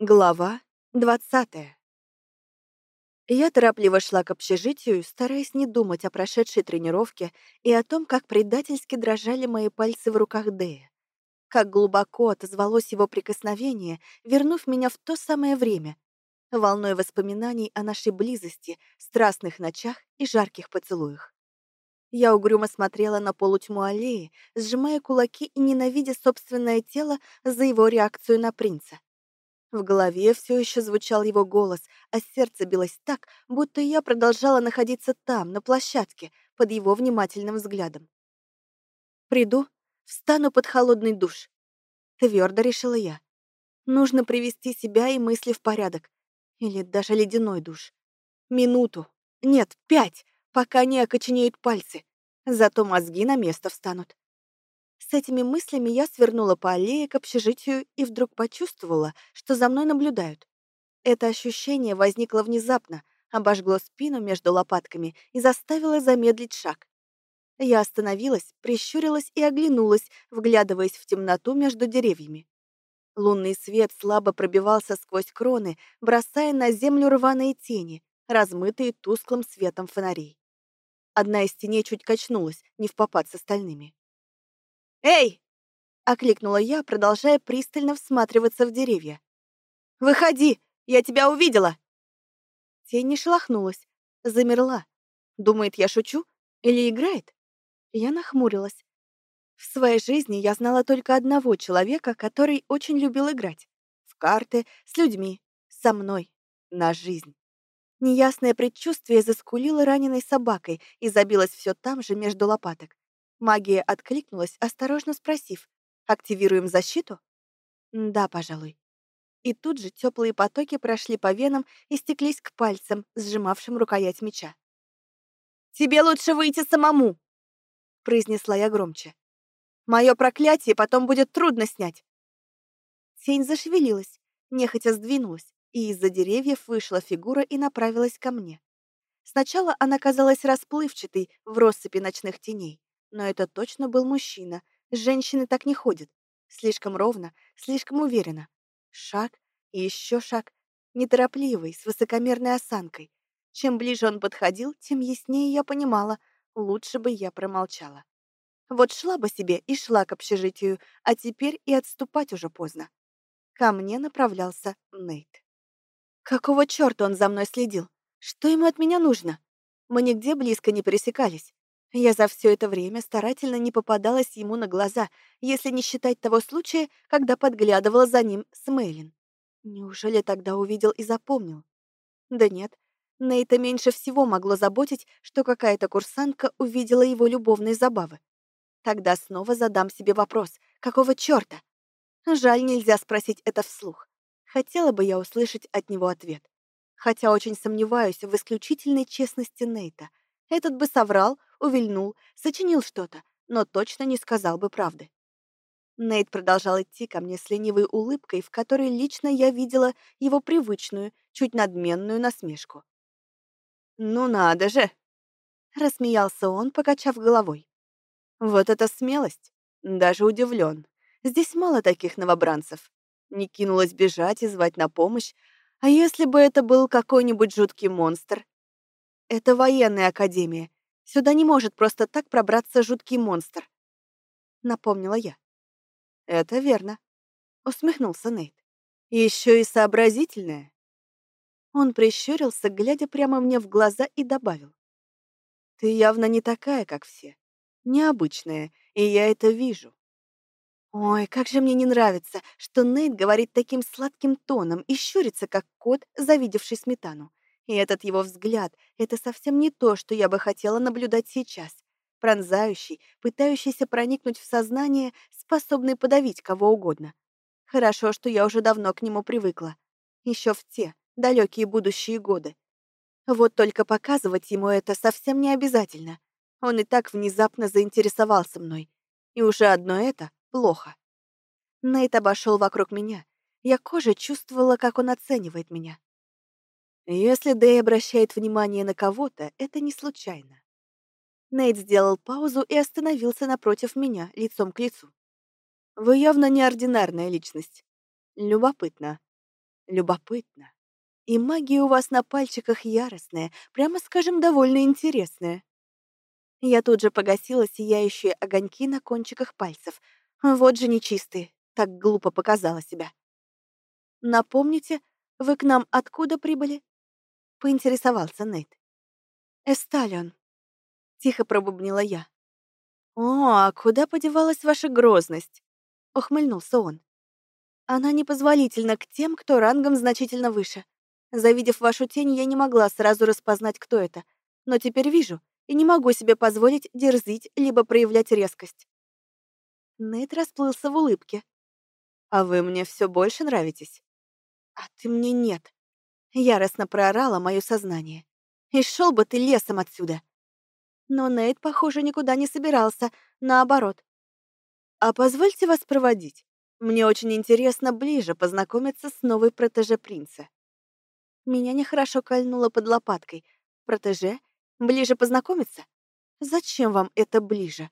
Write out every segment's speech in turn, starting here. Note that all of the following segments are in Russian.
Глава двадцатая. Я торопливо шла к общежитию, стараясь не думать о прошедшей тренировке и о том, как предательски дрожали мои пальцы в руках Дэя. Как глубоко отозвалось его прикосновение, вернув меня в то самое время, волной воспоминаний о нашей близости, страстных ночах и жарких поцелуях. Я угрюмо смотрела на полутьму аллеи, сжимая кулаки и ненавидя собственное тело за его реакцию на принца. В голове все еще звучал его голос, а сердце билось так, будто я продолжала находиться там, на площадке, под его внимательным взглядом. «Приду, встану под холодный душ», — твердо решила я. «Нужно привести себя и мысли в порядок. Или даже ледяной душ. Минуту. Нет, пять, пока не окоченеют пальцы. Зато мозги на место встанут. С этими мыслями я свернула по аллее к общежитию и вдруг почувствовала, что за мной наблюдают. Это ощущение возникло внезапно, обожгло спину между лопатками и заставило замедлить шаг. Я остановилась, прищурилась и оглянулась, вглядываясь в темноту между деревьями. Лунный свет слабо пробивался сквозь кроны, бросая на землю рваные тени, размытые тусклым светом фонарей. Одна из теней чуть качнулась, не в попад с остальными. «Эй!» — окликнула я, продолжая пристально всматриваться в деревья. «Выходи! Я тебя увидела!» Тень не шелохнулась, замерла. Думает, я шучу? Или играет? Я нахмурилась. В своей жизни я знала только одного человека, который очень любил играть. В карты, с людьми, со мной, на жизнь. Неясное предчувствие заскулило раненой собакой и забилось все там же между лопаток. Магия откликнулась, осторожно спросив, «Активируем защиту?» «Да, пожалуй». И тут же теплые потоки прошли по венам и стеклись к пальцам, сжимавшим рукоять меча. «Тебе лучше выйти самому!» произнесла я громче. «Мое проклятие потом будет трудно снять!» Тень зашевелилась, нехотя сдвинулась, и из-за деревьев вышла фигура и направилась ко мне. Сначала она казалась расплывчатой в россыпи ночных теней, но это точно был мужчина. Женщины так не ходят. Слишком ровно, слишком уверенно. Шаг и еще шаг. Неторопливый, с высокомерной осанкой. Чем ближе он подходил, тем яснее я понимала, лучше бы я промолчала. Вот шла бы себе и шла к общежитию, а теперь и отступать уже поздно. Ко мне направлялся Нейт. Какого черта он за мной следил? Что ему от меня нужно? Мы нигде близко не пересекались. Я за все это время старательно не попадалась ему на глаза, если не считать того случая, когда подглядывала за ним с Мэйлин. Неужели тогда увидел и запомнил? Да нет, Нейта меньше всего могло заботить, что какая-то курсантка увидела его любовные забавы. Тогда снова задам себе вопрос, какого чёрта? Жаль, нельзя спросить это вслух. Хотела бы я услышать от него ответ. Хотя очень сомневаюсь в исключительной честности Нейта. Этот бы соврал, увильнул, сочинил что-то, но точно не сказал бы правды. Нейт продолжал идти ко мне с ленивой улыбкой, в которой лично я видела его привычную, чуть надменную насмешку. «Ну надо же!» — рассмеялся он, покачав головой. «Вот это смелость! Даже удивлен. Здесь мало таких новобранцев. Не кинулась бежать и звать на помощь, а если бы это был какой-нибудь жуткий монстр? Это военная академия, Сюда не может просто так пробраться жуткий монстр. Напомнила я. Это верно. Усмехнулся Нейт. Еще и сообразительная. Он прищурился, глядя прямо мне в глаза, и добавил. Ты явно не такая, как все. Необычная, и я это вижу. Ой, как же мне не нравится, что Нейт говорит таким сладким тоном и щурится, как кот, завидевший сметану. И этот его взгляд — это совсем не то, что я бы хотела наблюдать сейчас. Пронзающий, пытающийся проникнуть в сознание, способный подавить кого угодно. Хорошо, что я уже давно к нему привыкла. Еще в те далекие будущие годы. Вот только показывать ему это совсем не обязательно. Он и так внезапно заинтересовался мной. И уже одно это плохо. Нейт обошел вокруг меня. Я кожей чувствовала, как он оценивает меня. Если Дэй обращает внимание на кого-то, это не случайно. Нейт сделал паузу и остановился напротив меня, лицом к лицу. Вы явно неординарная личность. Любопытно. Любопытно. И магия у вас на пальчиках яростная, прямо скажем, довольно интересная. Я тут же погасила сияющие огоньки на кончиках пальцев. Вот же нечистые, так глупо показала себя. «Напомните, вы к нам откуда прибыли?» — поинтересовался Нейт. «Эсталион», — тихо пробубнила я. «О, а куда подевалась ваша грозность?» — ухмыльнулся он. «Она непозволительна к тем, кто рангом значительно выше. Завидев вашу тень, я не могла сразу распознать, кто это, но теперь вижу и не могу себе позволить дерзить либо проявлять резкость». Нейт расплылся в улыбке. «А вы мне все больше нравитесь?» «А ты мне нет», — яростно проорало мое сознание. «И шел бы ты лесом отсюда!» Но Нейт, похоже, никуда не собирался, наоборот. «А позвольте вас проводить. Мне очень интересно ближе познакомиться с новой протеже принца». Меня нехорошо кольнуло под лопаткой. «Протеже? Ближе познакомиться? Зачем вам это ближе?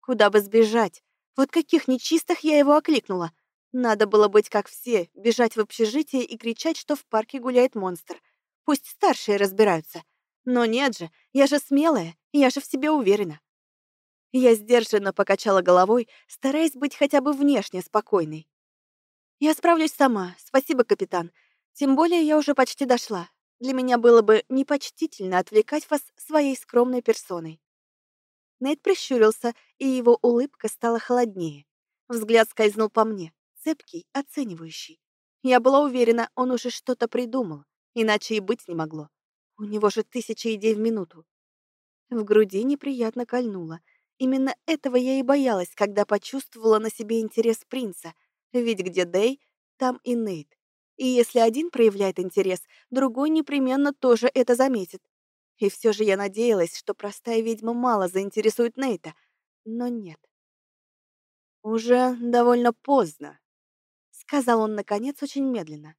Куда бы сбежать? Вот каких нечистых я его окликнула?» Надо было быть как все, бежать в общежитие и кричать, что в парке гуляет монстр. Пусть старшие разбираются. Но нет же, я же смелая, я же в себе уверена. Я сдержанно покачала головой, стараясь быть хотя бы внешне спокойной. «Я справлюсь сама, спасибо, капитан. Тем более я уже почти дошла. Для меня было бы непочтительно отвлекать вас своей скромной персоной». Нейт прищурился, и его улыбка стала холоднее. Взгляд скользнул по мне цепкий, оценивающий. Я была уверена, он уже что-то придумал, иначе и быть не могло. У него же тысяча идей в минуту. В груди неприятно кольнуло. Именно этого я и боялась, когда почувствовала на себе интерес принца. Ведь где Дэй, там и Нейт. И если один проявляет интерес, другой непременно тоже это заметит. И все же я надеялась, что простая ведьма мало заинтересует Нейта. Но нет. Уже довольно поздно, сказал он, наконец, очень медленно.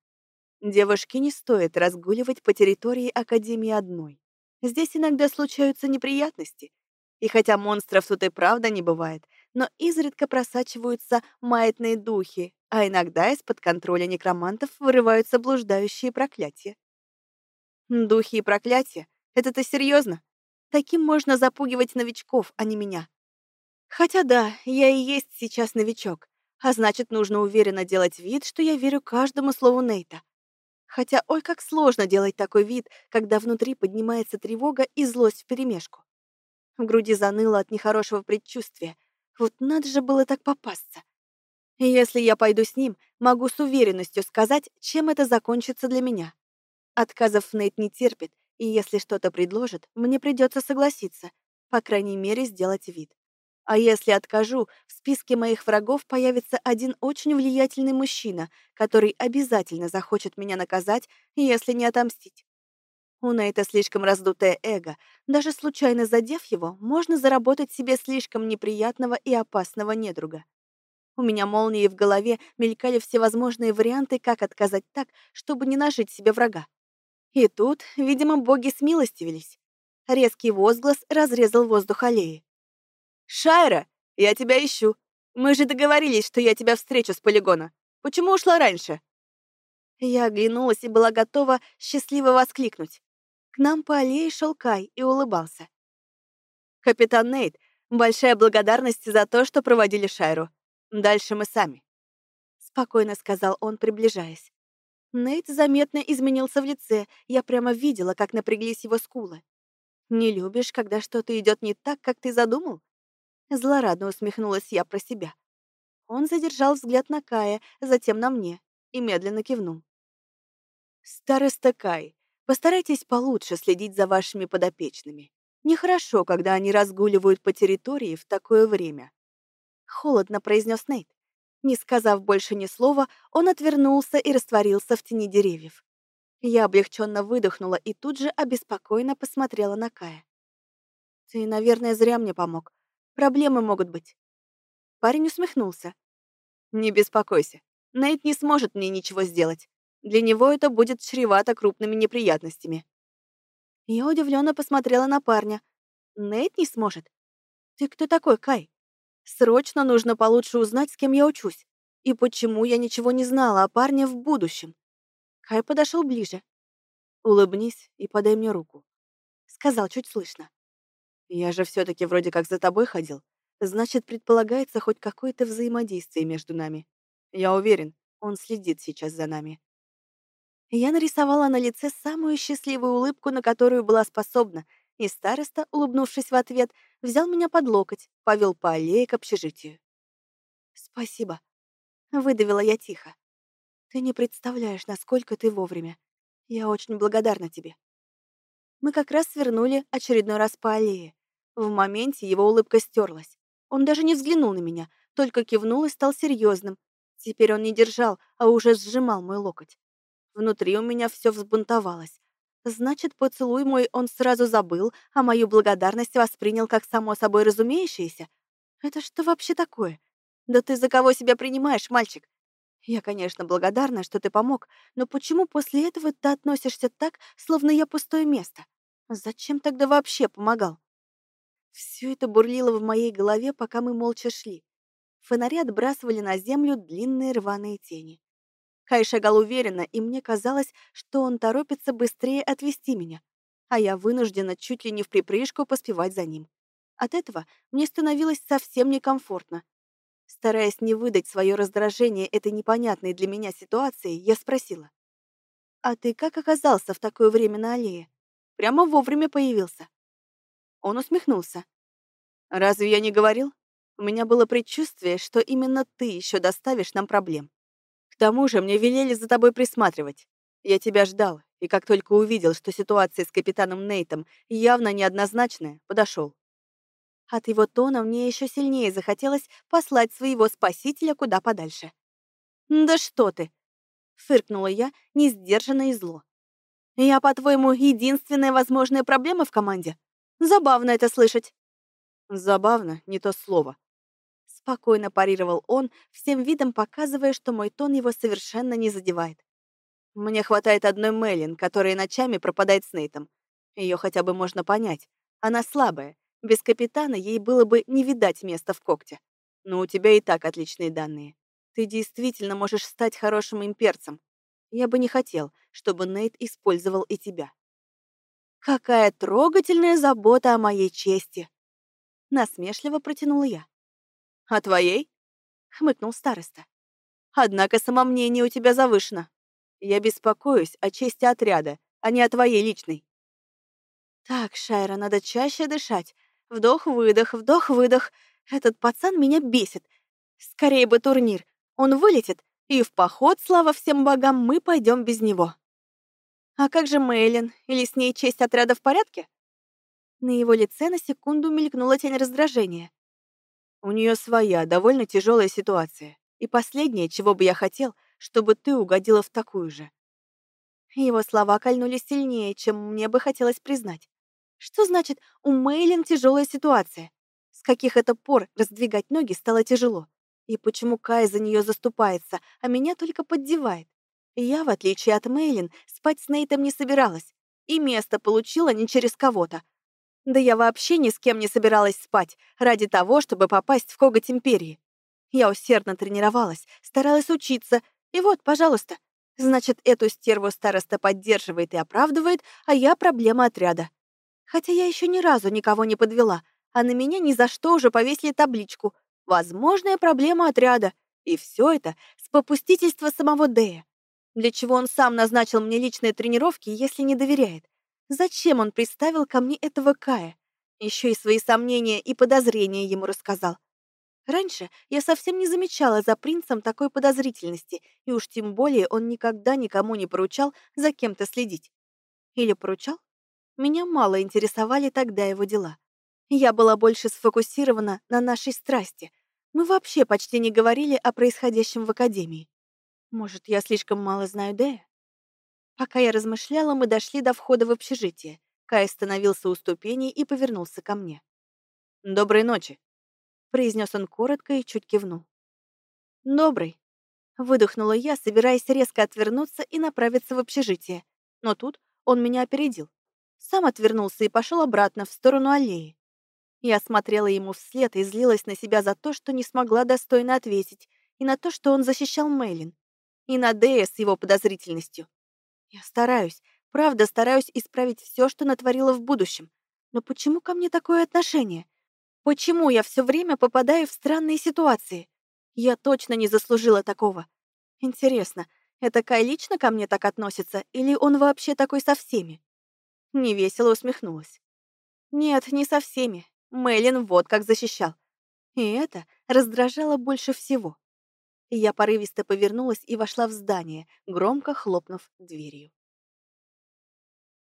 Девушке не стоит разгуливать по территории Академии одной. Здесь иногда случаются неприятности. И хотя монстров тут и правда не бывает, но изредка просачиваются маятные духи, а иногда из-под контроля некромантов вырываются блуждающие проклятия. Духи и проклятия? Это ты серьезно? Таким можно запугивать новичков, а не меня. Хотя да, я и есть сейчас новичок, а значит, нужно уверенно делать вид, что я верю каждому слову Нейта. Хотя, ой, как сложно делать такой вид, когда внутри поднимается тревога и злость вперемешку. В груди заныло от нехорошего предчувствия. Вот надо же было так попасться. Если я пойду с ним, могу с уверенностью сказать, чем это закончится для меня. Отказов Нейт не терпит, и если что-то предложит, мне придется согласиться, по крайней мере, сделать вид. А если откажу, в списке моих врагов появится один очень влиятельный мужчина, который обязательно захочет меня наказать, если не отомстить. У Нейта слишком раздутое эго. Даже случайно задев его, можно заработать себе слишком неприятного и опасного недруга. У меня молнии в голове мелькали всевозможные варианты, как отказать так, чтобы не нажить себе врага. И тут, видимо, боги смилостивились. Резкий возглас разрезал воздух аллеи. «Шайра, я тебя ищу. Мы же договорились, что я тебя встречу с полигона. Почему ушла раньше?» Я оглянулась и была готова счастливо воскликнуть. К нам по аллее шел Кай и улыбался. «Капитан Нейт, большая благодарность за то, что проводили Шайру. Дальше мы сами», — спокойно сказал он, приближаясь. Нейт заметно изменился в лице, я прямо видела, как напряглись его скулы. «Не любишь, когда что-то идет не так, как ты задумал?» Злорадно усмехнулась я про себя. Он задержал взгляд на Кая, затем на мне и медленно кивнул. «Староста Кай, постарайтесь получше следить за вашими подопечными. Нехорошо, когда они разгуливают по территории в такое время». Холодно произнес Нейт. Не сказав больше ни слова, он отвернулся и растворился в тени деревьев. Я облегченно выдохнула и тут же обеспокоенно посмотрела на Кая. «Ты, наверное, зря мне помог. Проблемы могут быть. Парень усмехнулся. Не беспокойся. Нейт не сможет мне ничего сделать. Для него это будет чревато крупными неприятностями. Я удивленно посмотрела на парня. Нейт не сможет? Ты кто такой, Кай? Срочно нужно получше узнать, с кем я учусь. И почему я ничего не знала о парне в будущем. Кай подошел ближе. «Улыбнись и подай мне руку», — сказал чуть слышно. «Я же все таки вроде как за тобой ходил. Значит, предполагается хоть какое-то взаимодействие между нами. Я уверен, он следит сейчас за нами». Я нарисовала на лице самую счастливую улыбку, на которую была способна, и староста, улыбнувшись в ответ, взял меня под локоть, повел по аллее к общежитию. «Спасибо», — выдавила я тихо. «Ты не представляешь, насколько ты вовремя. Я очень благодарна тебе». Мы как раз свернули очередной раз по аллее. В моменте его улыбка стерлась. Он даже не взглянул на меня, только кивнул и стал серьезным. Теперь он не держал, а уже сжимал мой локоть. Внутри у меня все взбунтовалось. Значит, поцелуй мой он сразу забыл, а мою благодарность воспринял как само собой разумеющееся? Это что вообще такое? Да ты за кого себя принимаешь, мальчик? Я, конечно, благодарна, что ты помог, но почему после этого ты относишься так, словно я пустое место? Зачем тогда вообще помогал? Все это бурлило в моей голове, пока мы молча шли. Фонари отбрасывали на землю длинные рваные тени. Кай шагал уверенно, и мне казалось, что он торопится быстрее отвести меня, а я вынуждена чуть ли не в припрыжку поспевать за ним. От этого мне становилось совсем некомфортно. Стараясь не выдать свое раздражение этой непонятной для меня ситуации, я спросила. «А ты как оказался в такое время на аллее? Прямо вовремя появился». Он усмехнулся. «Разве я не говорил? У меня было предчувствие, что именно ты еще доставишь нам проблем. К тому же мне велели за тобой присматривать. Я тебя ждал, и как только увидел, что ситуация с капитаном Нейтом явно неоднозначная, подошел. От его тона мне еще сильнее захотелось послать своего спасителя куда подальше. «Да что ты!» — фыркнула я, не сдержанно и зло. «Я, по-твоему, единственная возможная проблема в команде? Забавно это слышать». «Забавно, не то слово», Спокойно парировал он, всем видом показывая, что мой тон его совершенно не задевает. Мне хватает одной Мэлен, которая ночами пропадает с Нейтом. Ее хотя бы можно понять. Она слабая. Без капитана ей было бы не видать места в когте. Но у тебя и так отличные данные. Ты действительно можешь стать хорошим имперцем. Я бы не хотел, чтобы Нейт использовал и тебя. Какая трогательная забота о моей чести. Насмешливо протянула я. «А твоей?» — хмыкнул староста. «Однако самомнение у тебя завышено. Я беспокоюсь о чести отряда, а не о твоей личной». «Так, Шайра, надо чаще дышать. Вдох-выдох, вдох-выдох. Этот пацан меня бесит. Скорее бы турнир. Он вылетит, и в поход, слава всем богам, мы пойдем без него». «А как же Мейлин? Или с ней честь отряда в порядке?» На его лице на секунду мелькнула тень раздражения. У нее своя, довольно тяжелая ситуация. И последнее, чего бы я хотел, чтобы ты угодила в такую же. Его слова кольнули сильнее, чем мне бы хотелось признать. Что значит «у Мейлин тяжелая ситуация»? С каких это пор раздвигать ноги стало тяжело? И почему Кай за нее заступается, а меня только поддевает? Я, в отличие от Мейлин, спать с Нейтом не собиралась. И место получила не через кого-то, да я вообще ни с кем не собиралась спать ради того, чтобы попасть в коготь Империи. Я усердно тренировалась, старалась учиться, и вот, пожалуйста. Значит, эту стерву староста поддерживает и оправдывает, а я проблема отряда. Хотя я еще ни разу никого не подвела, а на меня ни за что уже повесили табличку «Возможная проблема отряда». И все это с попустительства самого Дэя. Для чего он сам назначил мне личные тренировки, если не доверяет? Зачем он приставил ко мне этого Кая? Еще и свои сомнения и подозрения ему рассказал. Раньше я совсем не замечала за принцем такой подозрительности, и уж тем более он никогда никому не поручал за кем-то следить. Или поручал? Меня мало интересовали тогда его дела. Я была больше сфокусирована на нашей страсти. Мы вообще почти не говорили о происходящем в Академии. Может, я слишком мало знаю Дэя? Пока я размышляла, мы дошли до входа в общежитие. Кай остановился у ступеней и повернулся ко мне. «Доброй ночи», — произнес он коротко и чуть кивнул. «Добрый», — выдохнула я, собираясь резко отвернуться и направиться в общежитие. Но тут он меня опередил. Сам отвернулся и пошел обратно в сторону аллеи. Я смотрела ему вслед и злилась на себя за то, что не смогла достойно ответить, и на то, что он защищал Мейлин, и на Дея с его подозрительностью. Я стараюсь, правда стараюсь исправить все, что натворила в будущем. Но почему ко мне такое отношение? Почему я все время попадаю в странные ситуации? Я точно не заслужила такого. Интересно, это Кай лично ко мне так относится, или он вообще такой со всеми? Невесело усмехнулась. Нет, не со всеми. Мэйлин вот как защищал. И это раздражало больше всего. Я порывисто повернулась и вошла в здание, громко хлопнув дверью.